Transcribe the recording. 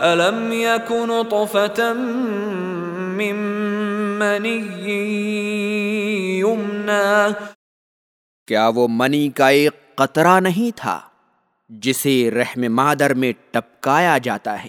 الم يكن طفة من منی یمنا کیا وہ منی کا ایک قطرہ نہیں تھا جسے رحم مادر میں ٹپکایا جاتا ہے؟